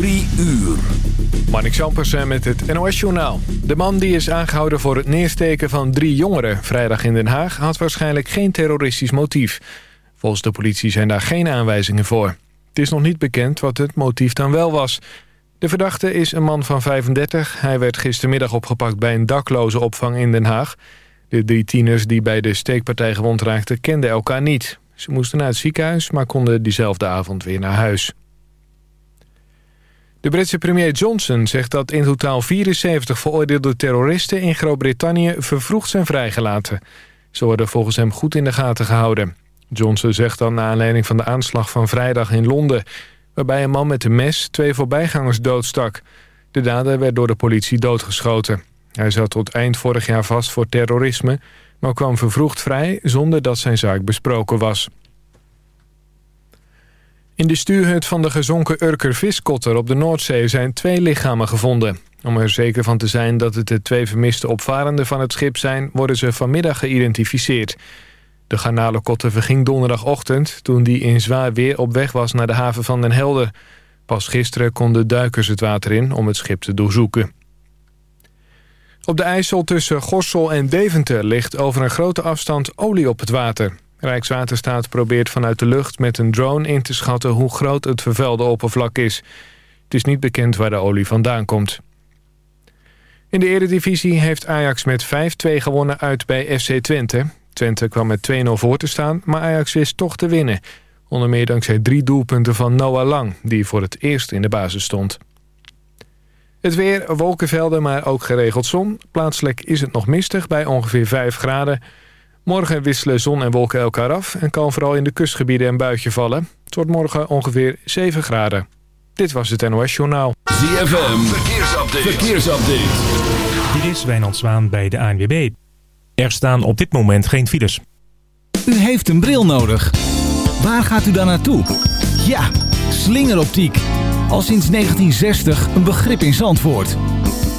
Drie uur. Marnik Sampersen met het NOS-journaal. De man die is aangehouden voor het neersteken van drie jongeren... vrijdag in Den Haag had waarschijnlijk geen terroristisch motief. Volgens de politie zijn daar geen aanwijzingen voor. Het is nog niet bekend wat het motief dan wel was. De verdachte is een man van 35. Hij werd gistermiddag opgepakt bij een dakloze opvang in Den Haag. De drie tieners die bij de steekpartij gewond raakten kenden elkaar niet. Ze moesten naar het ziekenhuis, maar konden diezelfde avond weer naar huis. De Britse premier Johnson zegt dat in totaal 74 veroordeelde terroristen in Groot-Brittannië vervroegd zijn vrijgelaten. Ze worden volgens hem goed in de gaten gehouden. Johnson zegt dan na aanleiding van de aanslag van vrijdag in Londen... waarbij een man met een mes twee voorbijgangers doodstak. De dader werd door de politie doodgeschoten. Hij zat tot eind vorig jaar vast voor terrorisme... maar kwam vervroegd vrij zonder dat zijn zaak besproken was. In de stuurhut van de gezonken Urker viskotter op de Noordzee zijn twee lichamen gevonden. Om er zeker van te zijn dat het de twee vermiste opvarenden van het schip zijn... worden ze vanmiddag geïdentificeerd. De garnalenkotter verging donderdagochtend... toen die in zwaar weer op weg was naar de haven van Den Helder. Pas gisteren konden duikers het water in om het schip te doorzoeken. Op de IJssel tussen Gossel en Deventer ligt over een grote afstand olie op het water. Rijkswaterstaat probeert vanuit de lucht met een drone in te schatten hoe groot het vervuilde oppervlak is. Het is niet bekend waar de olie vandaan komt. In de eredivisie heeft Ajax met 5-2 gewonnen uit bij FC Twente. Twente kwam met 2-0 voor te staan, maar Ajax wist toch te winnen. Onder meer dankzij drie doelpunten van Noah Lang, die voor het eerst in de basis stond. Het weer, wolkenvelden, maar ook geregeld zon. Plaatselijk is het nog mistig bij ongeveer 5 graden. Morgen wisselen zon en wolken elkaar af... en kan vooral in de kustgebieden een buitje vallen. Het wordt morgen ongeveer 7 graden. Dit was het NOS Journaal. ZFM, verkeersupdate. verkeersupdate. Dit is Wijnand Zwaan bij de ANWB. Er staan op dit moment geen files. U heeft een bril nodig. Waar gaat u dan naartoe? Ja, slingeroptiek. Al sinds 1960 een begrip in Zandvoort.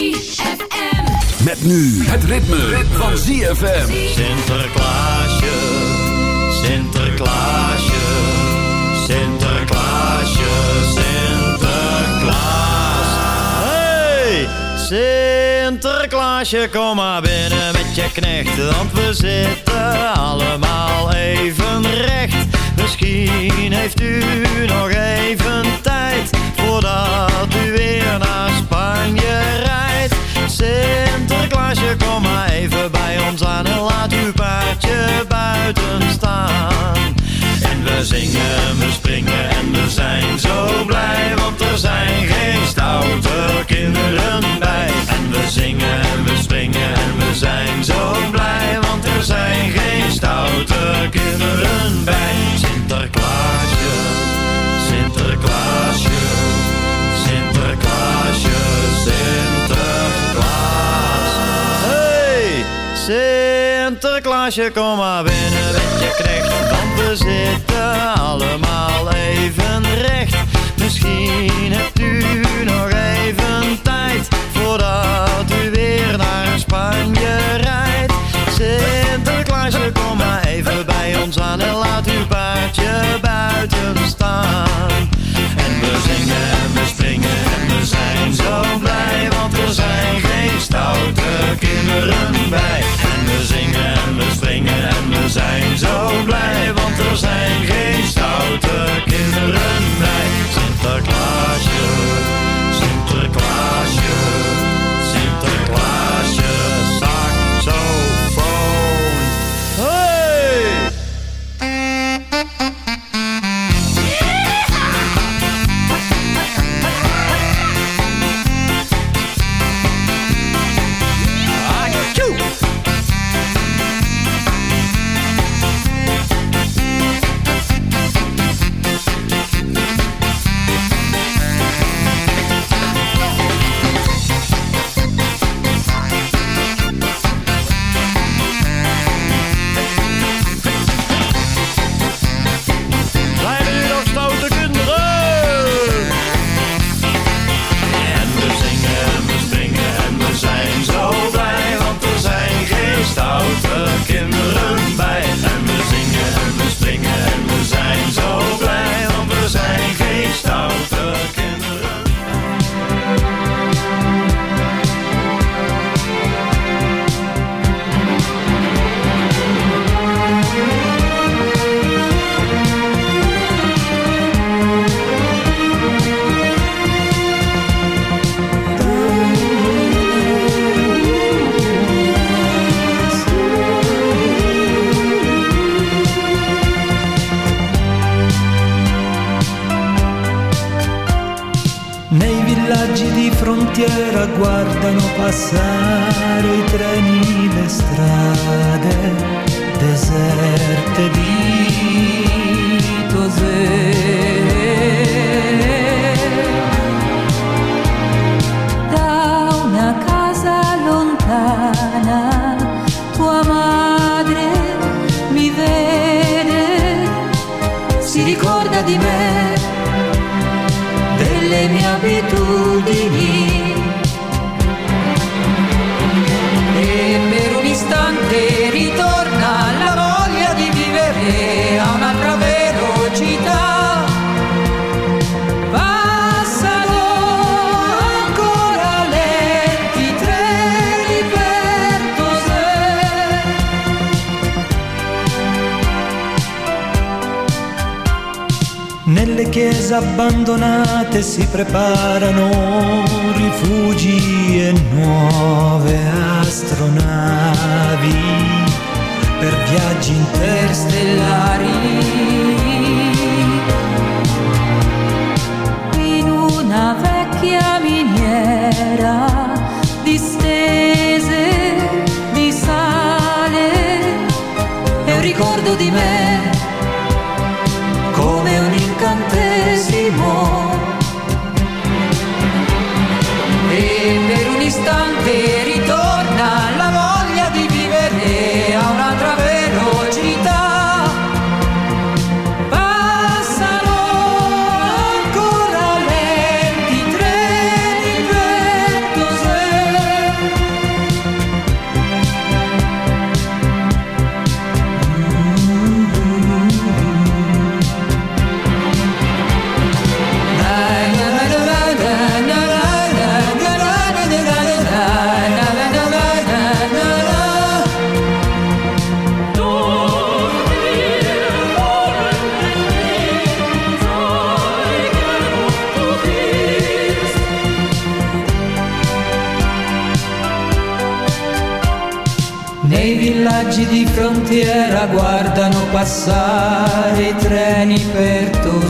ZFM. Met nu het ritme, van ZFM. Sinterklaasje, Sinterklaasje, Sinterklaasje, Sinterklaas. Hey, Sinterklaasje, kom maar binnen met je knecht, want we zitten allemaal even recht. Misschien heeft u nog even tijd voordat u weer naar Spanje rijdt. Sinterklaasje, kom maar even bij ons aan en laat uw paardje buiten staan. En we zingen, we springen en we zijn zo blij, want er zijn geen stoute kinderen bij. En we zingen, we springen en we zijn zo blij, want er zijn geen stoute kinderen bij. Sinterklaasje, Sinterklaasje, Sinterklaasje, Sinterklaasje. Sinterklaasje, kom maar binnen met je knecht. Want we zitten allemaal even recht. Misschien hebt u nog even tijd voordat u weer naar Spanje rijdt. Sinterklaasje, kom maar even bij ons aan en laat uw paardje bij. er zijn geen stoute kinderen bij Sinterklaas. abbandonate si preparano rifugi e nuove astronavi per viaggi interstellari. passare i treni per tutti.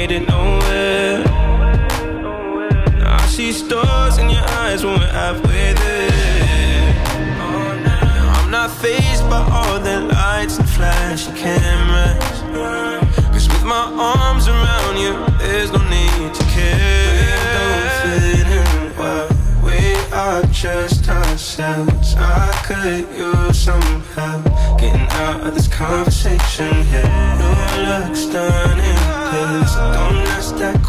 made it nowhere. Now I see stars in your eyes when we're halfway there. Now I'm not phased by all the lights and flashy cameras. Cause with my arms around you, there's no need to care. We don't fit in well. We are just ourselves. I could use some help getting out of this conversation here. Yeah. Looks stunning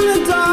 In the dark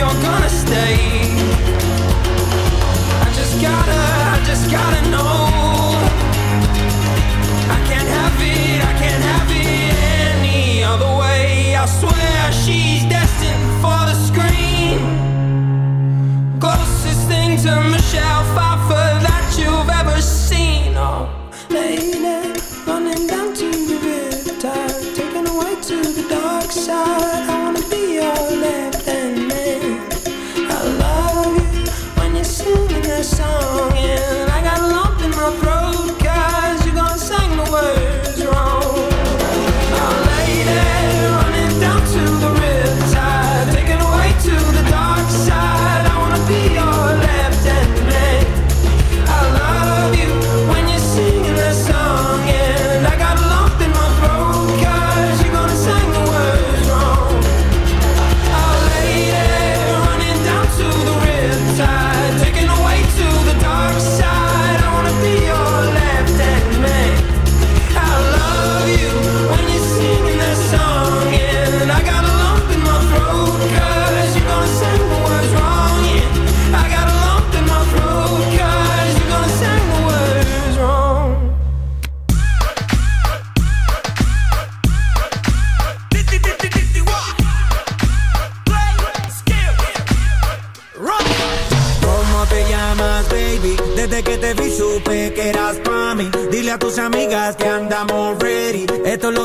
you're gonna stay. I just gotta, I just gotta know. I can't have it, I can't have it any other way. I swear she's destined for the screen. Closest thing to Michelle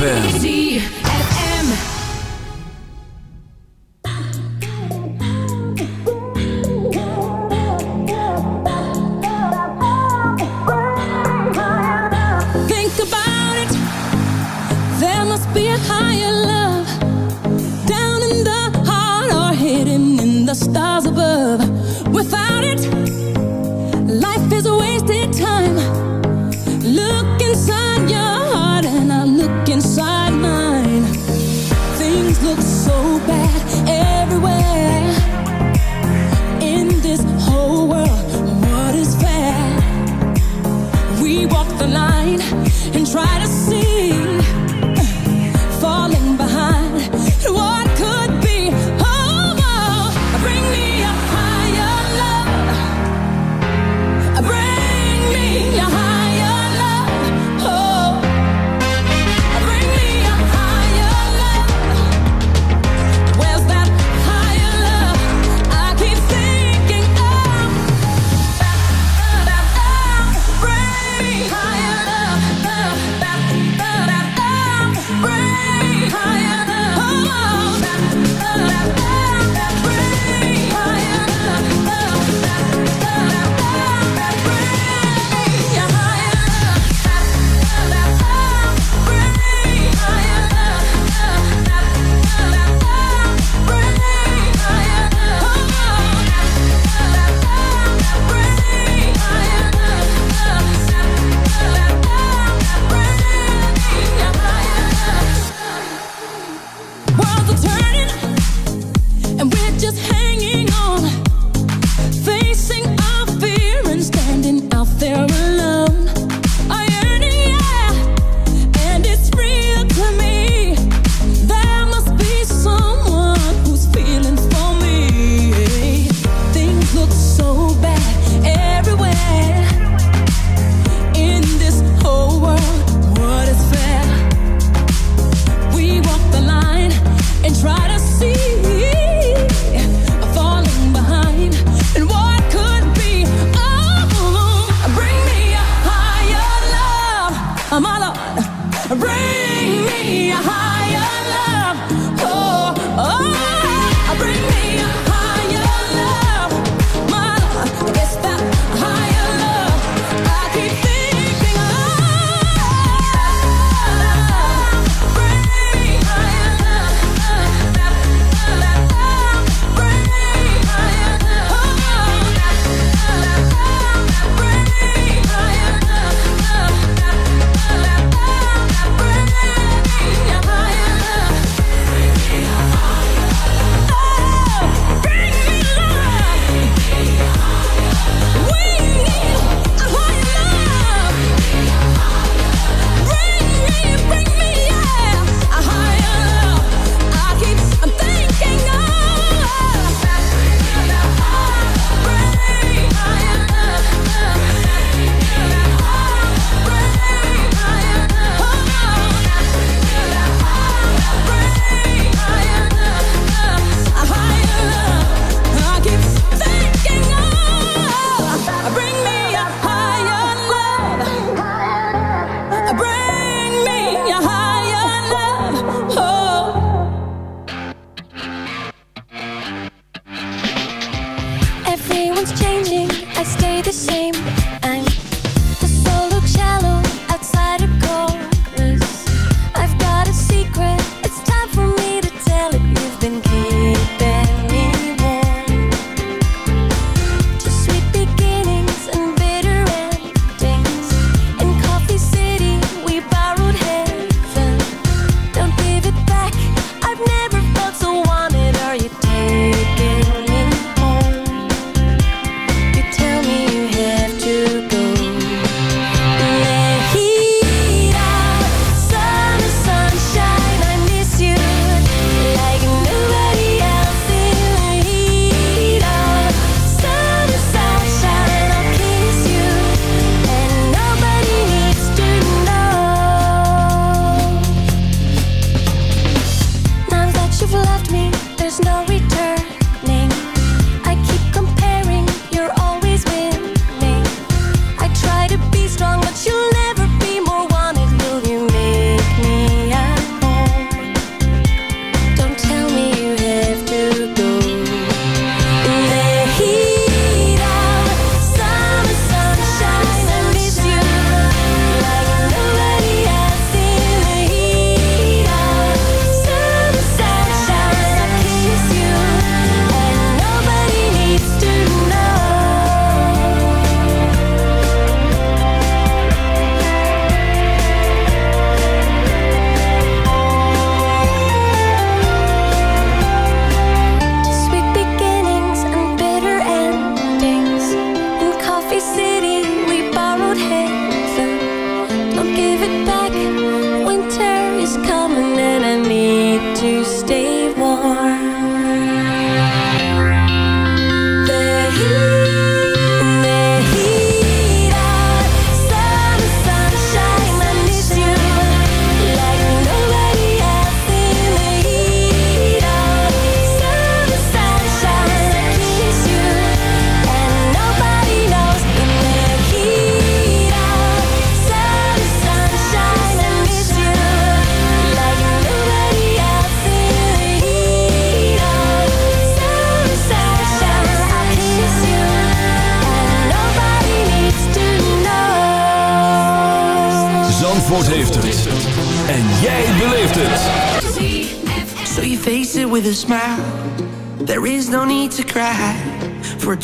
ZFM.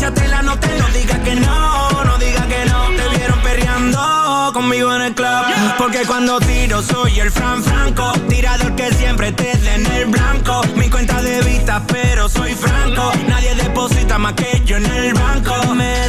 échate la nota no digas que no, no digas que no. Te vieron perreando conmigo en el club. Porque cuando tiro soy el Fran Franco, tirador que siempre te dé en el blanco. Mi cuenta de vista, pero soy franco. Nadie deposita más que yo en el banco. Me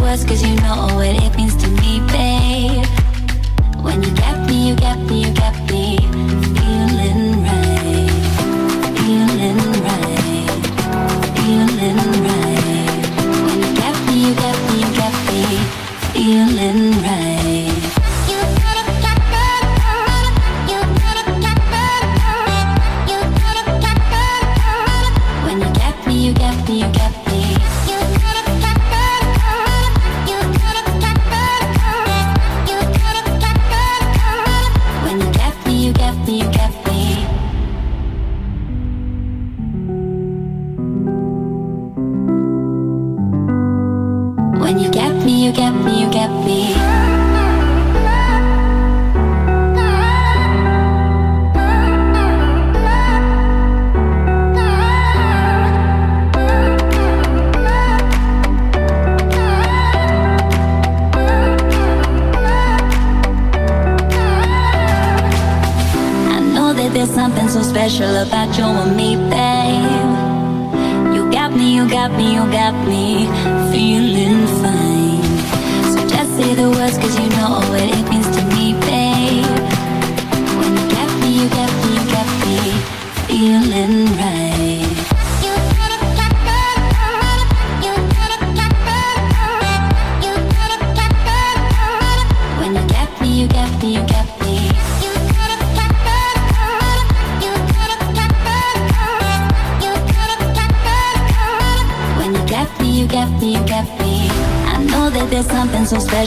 cause you know what it means to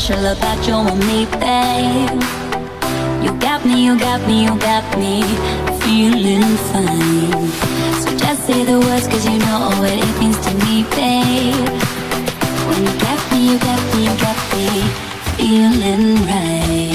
special about you and me, babe. You got me, you got me, you got me feeling fine. So just say the words, cause you know what it means to me, babe. When you got me, you got me, you got me feeling right.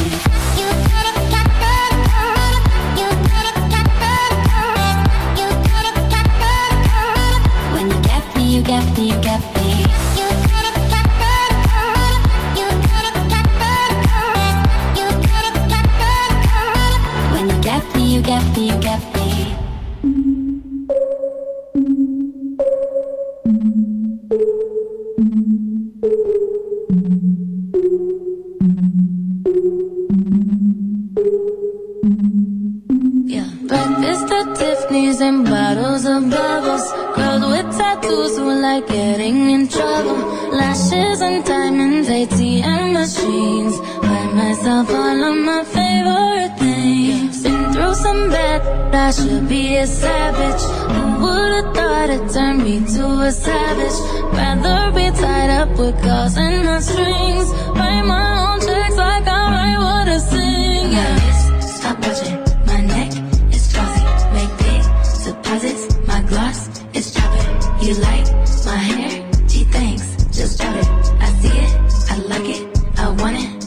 A savage? Rather be tied up with calls and my strings. Write my own checks like I write what I sing. Yeah, stop watching my neck is glossy. Make big deposits. My gloss is dropping. You like my hair? Gee, thanks. Just drop it. I see it. I like it. I want it.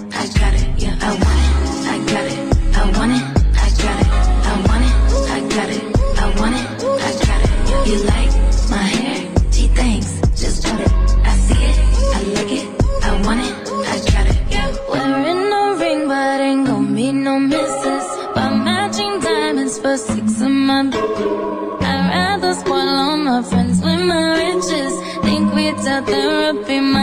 Therapy my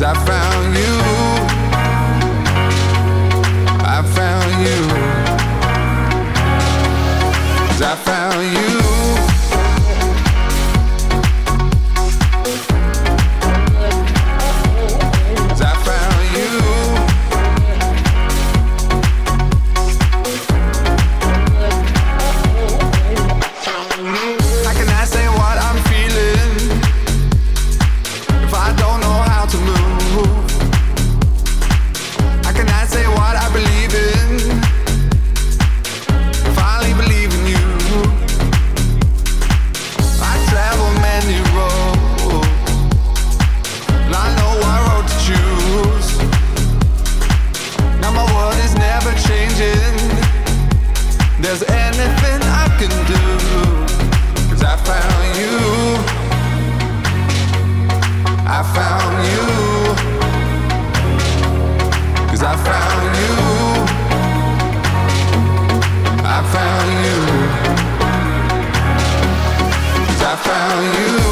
I found you. I found. Cause I found you. around you.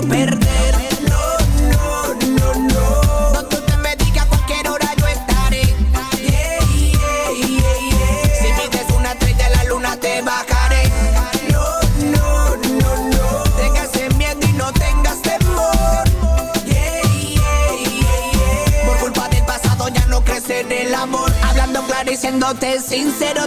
quiero perder. No, no, no, no. No tú te me digas a cualquier hora yo estaré. Si pides una estrella a la luna te bajaré. No, no, no, no. Tengas miedo y no tengas temor. Yeah, yeah, Por culpa del pasado ya no crece en el amor. Hablando claro y siéndote sincero.